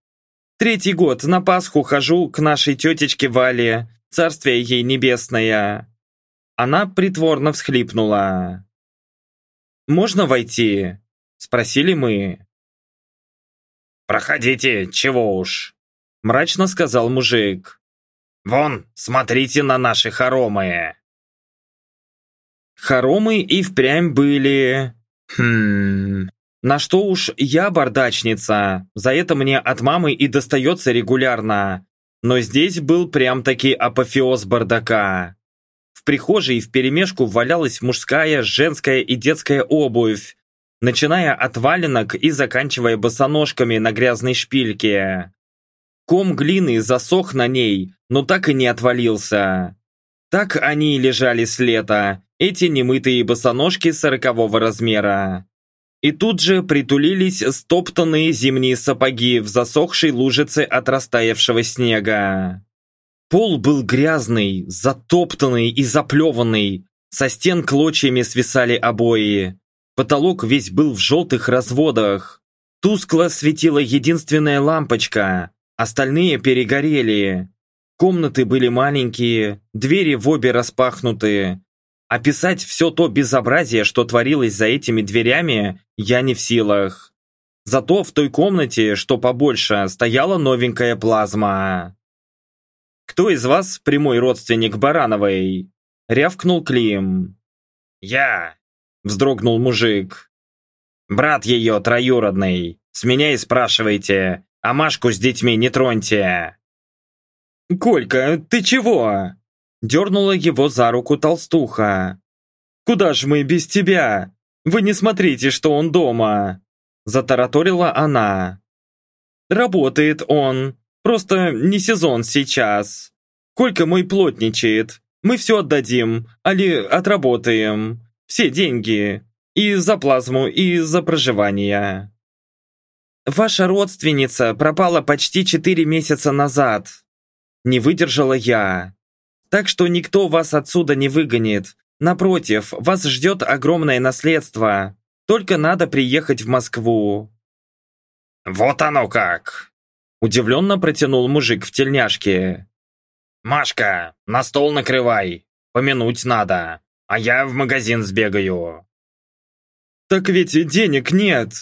«Третий год на Пасху хожу к нашей тетечке Вале, царствие ей небесное». Она притворно всхлипнула. «Можно войти?» — спросили мы. «Проходите, чего уж», — мрачно сказал мужик. «Вон, смотрите на наши хоромы». Хоромы и впрямь были... Хм... На что уж я бардачница, за это мне от мамы и достается регулярно. Но здесь был прям-таки апофеоз бардака. В прихожей вперемешку валялась мужская, женская и детская обувь, начиная от валенок и заканчивая босоножками на грязной шпильке. Ком глины засох на ней, но так и не отвалился. Так они и лежали с лета, эти немытые босоножки сорокового размера. И тут же притулились стоптанные зимние сапоги в засохшей лужице от растаявшего снега. Пол был грязный, затоптанный и заплеванный, со стен клочьями свисали обои. Потолок весь был в желтых разводах. Тускло светила единственная лампочка, остальные перегорели. Комнаты были маленькие, двери в обе распахнуты, Описать все то безобразие, что творилось за этими дверями, я не в силах. Зато в той комнате, что побольше, стояла новенькая плазма. «Кто из вас прямой родственник Барановой?» — рявкнул Клим. «Я!» — вздрогнул мужик. «Брат ее троюродный. С меня и спрашивайте, а Машку с детьми не троньте!» «Колька, ты чего?» Дернула его за руку толстуха. «Куда ж мы без тебя? Вы не смотрите, что он дома!» Затараторила она. «Работает он. Просто не сезон сейчас. Колька мой плотничает. Мы все отдадим, али отработаем. Все деньги. И за плазму, и за проживание». «Ваша родственница пропала почти четыре месяца назад», не выдержала я. Так что никто вас отсюда не выгонит. Напротив, вас ждет огромное наследство. Только надо приехать в Москву». «Вот оно как!» Удивленно протянул мужик в тельняшке. «Машка, на стол накрывай. Помянуть надо. А я в магазин сбегаю». «Так ведь денег нет!»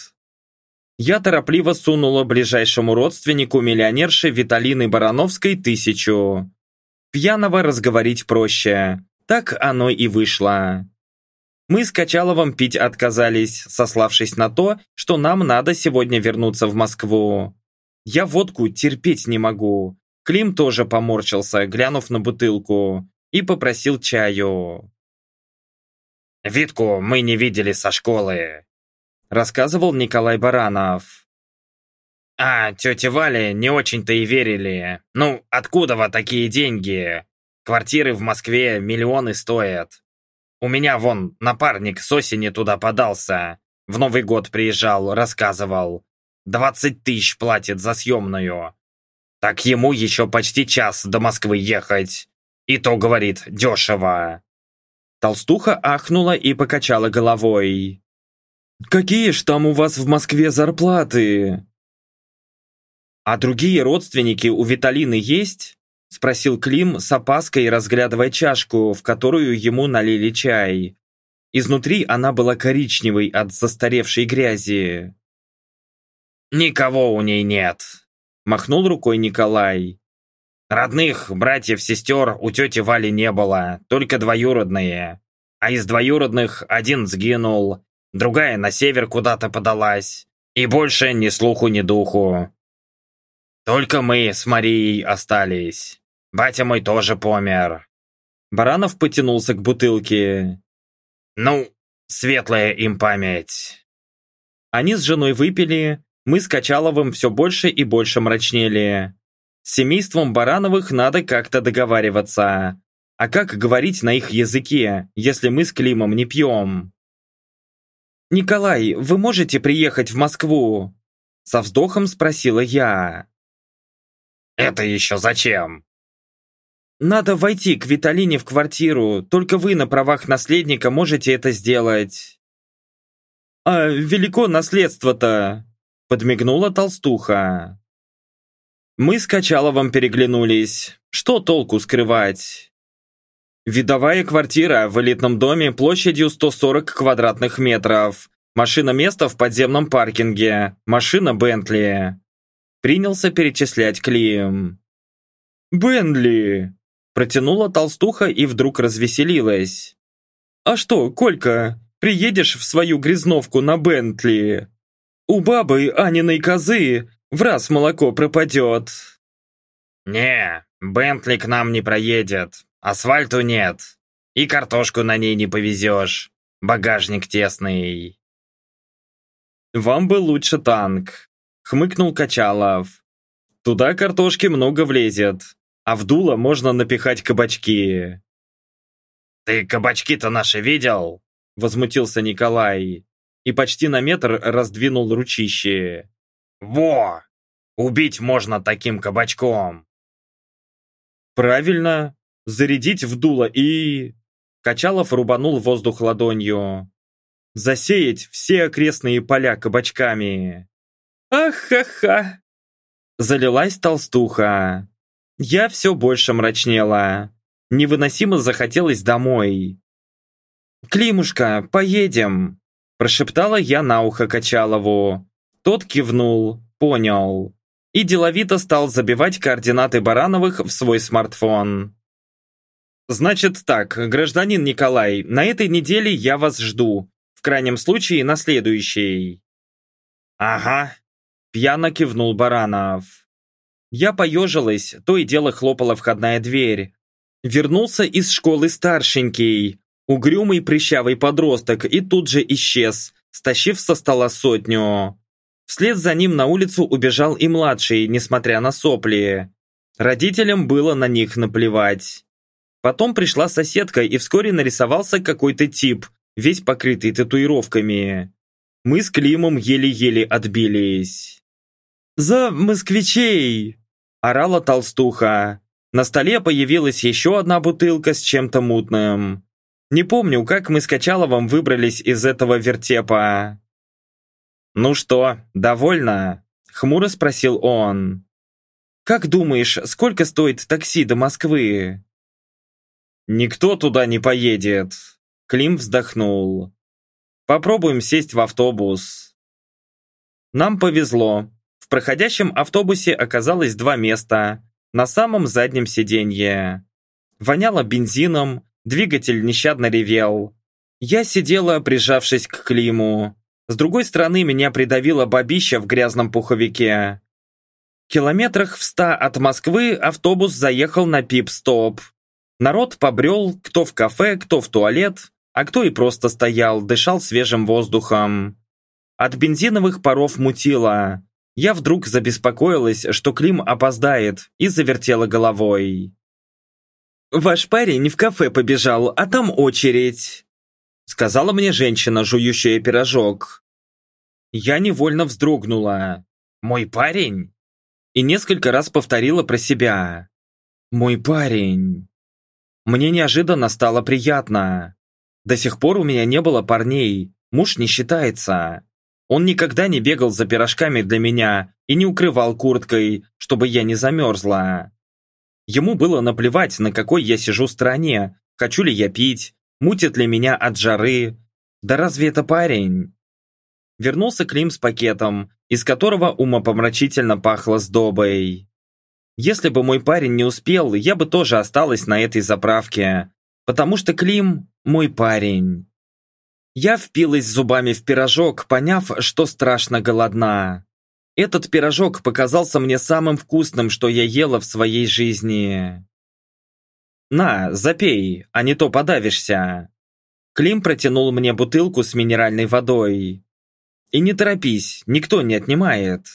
Я торопливо сунула ближайшему родственнику миллионерши Виталины Барановской тысячу. Пьяного разговорить проще. Так оно и вышло. Мы с Качаловым пить отказались, сославшись на то, что нам надо сегодня вернуться в Москву. Я водку терпеть не могу. Клим тоже поморщился, глянув на бутылку, и попросил чаю. «Витку мы не видели со школы», рассказывал Николай Баранов. А тете Вале не очень-то и верили. Ну, откуда во такие деньги? Квартиры в Москве миллионы стоят. У меня вон напарник с осени туда подался. В Новый год приезжал, рассказывал. Двадцать тысяч платит за съемную. Так ему еще почти час до Москвы ехать. И то, говорит, дешево. Толстуха ахнула и покачала головой. «Какие ж там у вас в Москве зарплаты?» «А другие родственники у Виталины есть?» Спросил Клим с опаской, разглядывая чашку, в которую ему налили чай. Изнутри она была коричневой от застаревшей грязи. «Никого у ней нет», – махнул рукой Николай. «Родных, братьев, сестер у тети Вали не было, только двоюродные. А из двоюродных один сгинул, другая на север куда-то подалась, и больше ни слуху, ни духу. Только мы с Марией остались. Батя мой тоже помер». Баранов потянулся к бутылке. Ну, светлая им память. Они с женой выпили, мы с Качаловым все больше и больше мрачнели. С семейством Барановых надо как-то договариваться. А как говорить на их языке, если мы с Климом не пьем? «Николай, вы можете приехать в Москву?» Со вздохом спросила я. «Это еще зачем?» Надо войти к Виталине в квартиру, только вы на правах наследника можете это сделать. А велико наследство-то, подмигнула толстуха. Мы с Качаловым переглянулись. Что толку скрывать? Видовая квартира в элитном доме площадью 140 квадратных метров. Машина места в подземном паркинге. Машина Бентли. Принялся перечислять Клим. «Бентли!» Протянула толстуха и вдруг развеселилась. «А что, Колька, приедешь в свою грязновку на Бентли? У бабы Аниной козы в раз молоко пропадет». «Не, Бентли к нам не проедет, асфальту нет, и картошку на ней не повезешь, багажник тесный». «Вам бы лучше танк», — хмыкнул Качалов. «Туда картошки много влезет, а в дуло можно напихать кабачки. «Ты кабачки-то наши видел?» Возмутился Николай и почти на метр раздвинул ручище. «Во! Убить можно таким кабачком!» «Правильно! Зарядить в дуло и...» Качалов рубанул воздух ладонью. «Засеять все окрестные поля кабачками!» «Ах-ха-ха!» Залилась толстуха. Я все больше мрачнела. Невыносимо захотелось домой. «Климушка, поедем!» Прошептала я на ухо Качалову. Тот кивнул, понял. И деловито стал забивать координаты Барановых в свой смартфон. «Значит так, гражданин Николай, на этой неделе я вас жду. В крайнем случае, на следующей». «Ага», — пьяно кивнул Баранов. Я поежилась, то и дело хлопала входная дверь. Вернулся из школы старшенький, угрюмый прыщавый подросток, и тут же исчез, стащив со стола сотню. Вслед за ним на улицу убежал и младший, несмотря на сопли. Родителям было на них наплевать. Потом пришла соседка, и вскоре нарисовался какой-то тип, весь покрытый татуировками. Мы с Климом еле-еле отбились. «За москвичей!» Орала толстуха. На столе появилась еще одна бутылка с чем-то мутным. Не помню, как мы с Качаловым выбрались из этого вертепа. «Ну что, довольна?» — хмуро спросил он. «Как думаешь, сколько стоит такси до Москвы?» «Никто туда не поедет», — Клим вздохнул. «Попробуем сесть в автобус». Нам повезло проходящем автобусе оказалось два места, на самом заднем сиденье. Воняло бензином, двигатель нещадно ревел. Я сидела, прижавшись к Климу. С другой стороны меня придавило бабища в грязном пуховике. Километрах в ста от Москвы автобус заехал на пип-стоп. Народ побрел, кто в кафе, кто в туалет, а кто и просто стоял, дышал свежим воздухом. От бензиновых паров мутило. Я вдруг забеспокоилась, что Клим опоздает, и завертела головой. «Ваш парень в кафе побежал, а там очередь», сказала мне женщина, жующая пирожок. Я невольно вздрогнула. «Мой парень?» И несколько раз повторила про себя. «Мой парень». Мне неожиданно стало приятно. До сих пор у меня не было парней, муж не считается. Он никогда не бегал за пирожками для меня и не укрывал курткой, чтобы я не замерзла. Ему было наплевать, на какой я сижу стороне, хочу ли я пить, мутит ли меня от жары. Да разве это парень? Вернулся Клим с пакетом, из которого умопомрачительно пахло сдобой. Если бы мой парень не успел, я бы тоже осталась на этой заправке, потому что Клим – мой парень. Я впилась зубами в пирожок, поняв, что страшно голодна. Этот пирожок показался мне самым вкусным, что я ела в своей жизни. «На, запей, а не то подавишься». Клим протянул мне бутылку с минеральной водой. «И не торопись, никто не отнимает».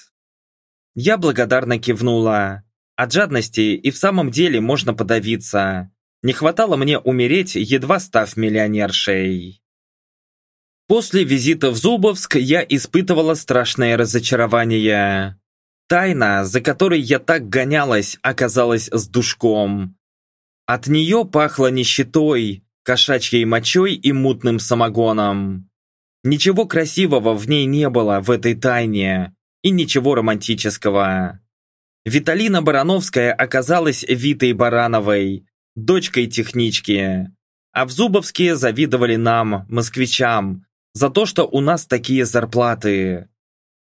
Я благодарно кивнула. От жадности и в самом деле можно подавиться. Не хватало мне умереть, едва став миллионершей. После визита в Зубовск я испытывала страшное разочарование. Тайна, за которой я так гонялась, оказалась с душком. От нее пахло нищетой, кошачьей мочой и мутным самогоном. Ничего красивого в ней не было, в этой тайне, и ничего романтического. Виталина Барановская оказалась Витой Барановой, дочкой технички. А в Зубовске завидовали нам, москвичам, за то, что у нас такие зарплаты.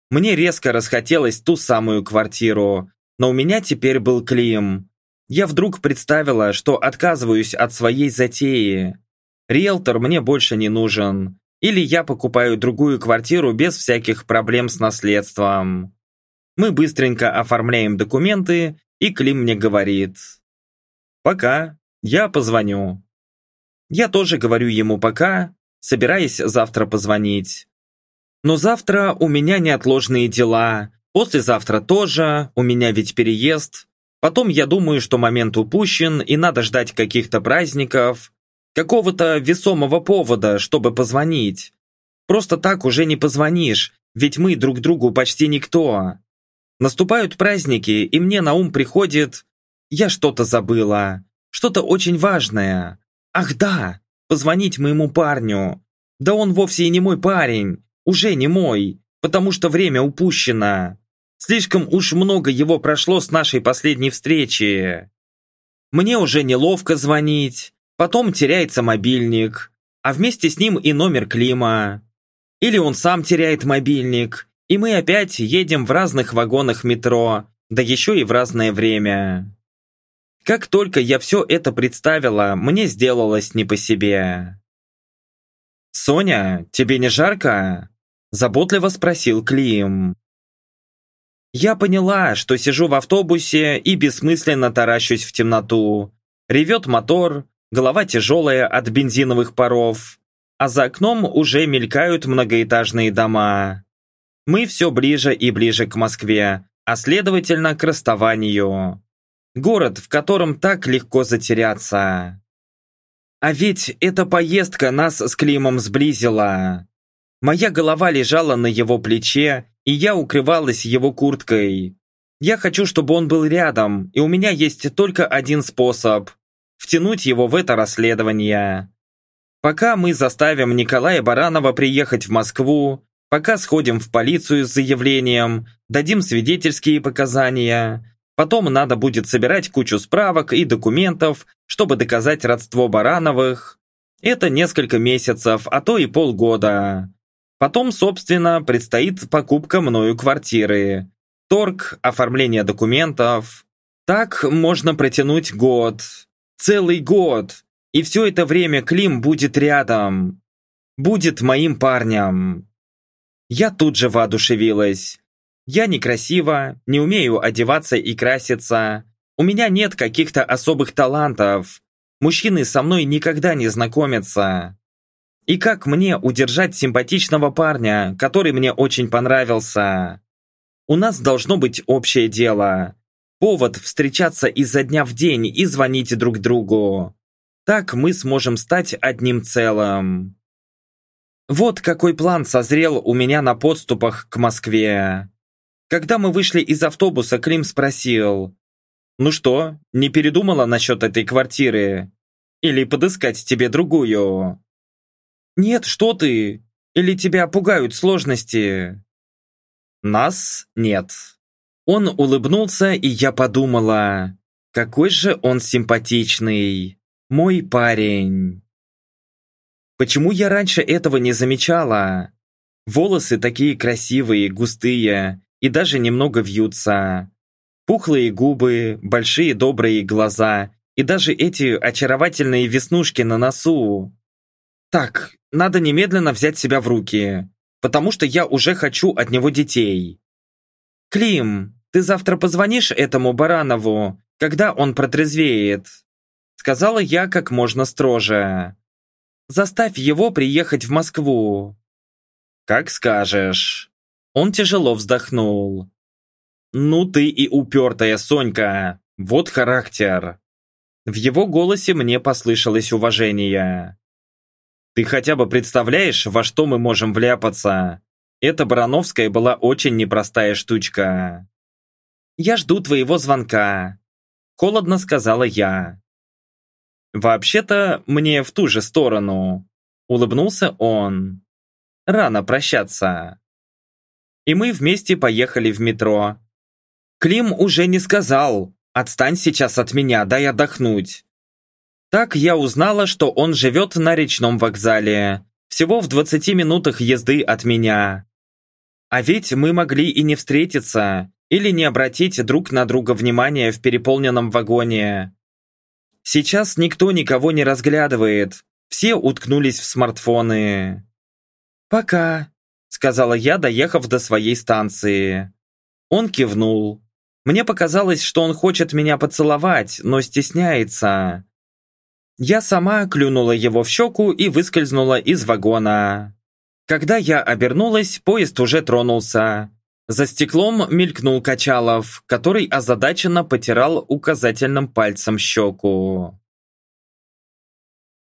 Мне резко расхотелось ту самую квартиру, но у меня теперь был Клим. Я вдруг представила, что отказываюсь от своей затеи. Риэлтор мне больше не нужен. Или я покупаю другую квартиру без всяких проблем с наследством. Мы быстренько оформляем документы, и Клим мне говорит. «Пока, я позвоню». Я тоже говорю ему «пока», собираясь завтра позвонить. Но завтра у меня неотложные дела, послезавтра тоже, у меня ведь переезд. Потом я думаю, что момент упущен и надо ждать каких-то праздников, какого-то весомого повода, чтобы позвонить. Просто так уже не позвонишь, ведь мы друг другу почти никто. Наступают праздники, и мне на ум приходит... Я что-то забыла. Что-то очень важное. Ах да, позвонить моему парню. Да он вовсе и не мой парень, уже не мой, потому что время упущено. Слишком уж много его прошло с нашей последней встречи. Мне уже неловко звонить, потом теряется мобильник, а вместе с ним и номер Клима. Или он сам теряет мобильник, и мы опять едем в разных вагонах метро, да еще и в разное время. Как только я все это представила, мне сделалось не по себе. «Соня, тебе не жарко?» – заботливо спросил Клим. Я поняла, что сижу в автобусе и бессмысленно таращусь в темноту. Ревет мотор, голова тяжелая от бензиновых паров, а за окном уже мелькают многоэтажные дома. Мы все ближе и ближе к Москве, а следовательно к расставанию. Город, в котором так легко затеряться. А ведь эта поездка нас с Климом сблизила. Моя голова лежала на его плече, и я укрывалась его курткой. Я хочу, чтобы он был рядом, и у меня есть только один способ – втянуть его в это расследование. Пока мы заставим Николая Баранова приехать в Москву, пока сходим в полицию с заявлением, дадим свидетельские показания, Потом надо будет собирать кучу справок и документов, чтобы доказать родство Барановых. Это несколько месяцев, а то и полгода. Потом, собственно, предстоит покупка мною квартиры. Торг, оформление документов. Так можно протянуть год. Целый год. И все это время Клим будет рядом. Будет моим парнем. Я тут же воодушевилась. Я некрасива, не умею одеваться и краситься. У меня нет каких-то особых талантов. Мужчины со мной никогда не знакомятся. И как мне удержать симпатичного парня, который мне очень понравился? У нас должно быть общее дело. Повод встречаться изо дня в день и звонить друг другу. Так мы сможем стать одним целым. Вот какой план созрел у меня на подступах к Москве. Когда мы вышли из автобуса, Клим спросил, «Ну что, не передумала насчет этой квартиры? Или подыскать тебе другую?» «Нет, что ты! Или тебя пугают сложности?» «Нас нет». Он улыбнулся, и я подумала, какой же он симпатичный. Мой парень. Почему я раньше этого не замечала? Волосы такие красивые, густые и даже немного вьются. Пухлые губы, большие добрые глаза и даже эти очаровательные веснушки на носу. Так, надо немедленно взять себя в руки, потому что я уже хочу от него детей. Клим, ты завтра позвонишь этому Баранову, когда он протрезвеет?» Сказала я как можно строже. «Заставь его приехать в Москву». «Как скажешь». Он тяжело вздохнул. «Ну ты и упертая, Сонька. Вот характер». В его голосе мне послышалось уважение. «Ты хотя бы представляешь, во что мы можем вляпаться? Эта Барановская была очень непростая штучка». «Я жду твоего звонка», — холодно сказала я. «Вообще-то мне в ту же сторону», — улыбнулся он. «Рано прощаться». И мы вместе поехали в метро. Клим уже не сказал «Отстань сейчас от меня, дай отдохнуть». Так я узнала, что он живет на речном вокзале, всего в 20 минутах езды от меня. А ведь мы могли и не встретиться, или не обратить друг на друга внимания в переполненном вагоне. Сейчас никто никого не разглядывает, все уткнулись в смартфоны. «Пока», — сказала я, доехав до своей станции. Он кивнул. Мне показалось, что он хочет меня поцеловать, но стесняется. Я сама клюнула его в щеку и выскользнула из вагона. Когда я обернулась, поезд уже тронулся. За стеклом мелькнул Качалов, который озадаченно потирал указательным пальцем щеку.